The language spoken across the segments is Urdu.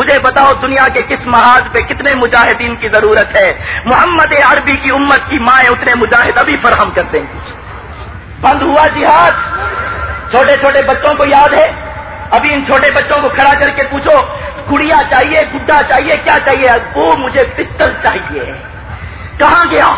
مجھے بتاؤ دنیا کے کس محاذ پہ کتنے مجاہدین کی ضرورت ہے؟ محمد عربی کی امت کی مائیں اتنے مجاہد ابھی فراہم کر دیں گی بند ہوا جہاد۔ چھوٹے چھوٹے بچوں کو یاد ہے؟ ابھی ان چھوٹے بچوں کو کھڑا کر کے پوچھو، گڑیا چاہیے گڈا چاہیے، کیا چاہیے؟ وہ مجھے پستل چاہیے۔ کہاں گیا؟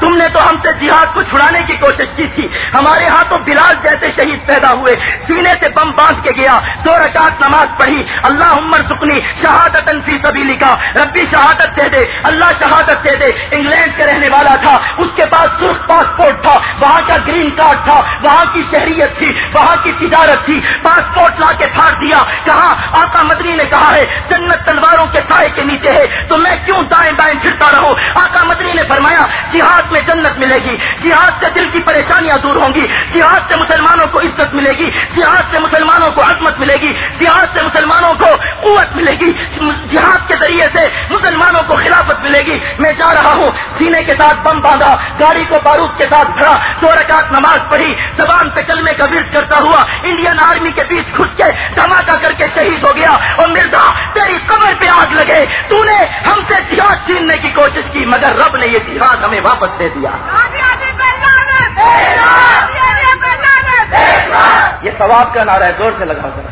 تم نے تو ہم سے جہاد کو چھڑانے کی کوشش کی تھی۔ ہمارے ہاں تو بلال جیسے شہید پیدا ہوئے۔ سینے سے بم باندھ کے گیا۔ دو رکعت نماز پڑھی۔ اللہ عمر سکنی شہادت فی سبھی لکھا ربی شہادت دے دے۔ اللہ شہادت دے دے۔ انگلینڈ کے رہنے والا تھا۔ اس کے پاس سرخ پاسپورٹ تھا۔ وہاں کا گرین کارڈ تھا۔ وہاں کی شہریت تھی۔ وہاں کی تجارت تھی۔ پاسپورٹ لا کے پھاڑ دیا، کہا، آقا مدنی نے کہا ہے، جنت تلواروں کے سائے کے نیچے ہے، تو میں کیوں دائیں بائیں پھرتا رہوں؟ آقا مدنی نے فرمایا، جہاد میں جنت ملے گی، جہاد سے دل کی پریشانیاں دور ہوں گی، جہاد سے مسلمانوں کو عزت ملے گی، جہاد سے مسلمانوں کو عظمت ملے گی، جہاد سے مسلمانوں کو قوت ملے گی، جہاد کے ذریعے سے مسلمانوں کو خلافت ملے گی۔ میں جا رہا ہوں۔ سینے کے ساتھ بم باندھا، گاڑی کو بارود کے ساتھ بھرا۔ سو رکعت نماز پڑھی۔ زبان پہ کلمے کا ورد کرتا ہوا، انڈین آرمی کے بیچ گھس کے دھماکہ کر کے شہید ہو گیا۔ اور مرزا، تیری کمر پہ آگ لگے۔ تو نے ہم سے جہاد چھیننے کی کوشش کی، مگر رب نے یہ جہاد ہمیں واپس دے دیا۔ یہ ثواب کا نعرہ ہے، زور سے لگا ذرا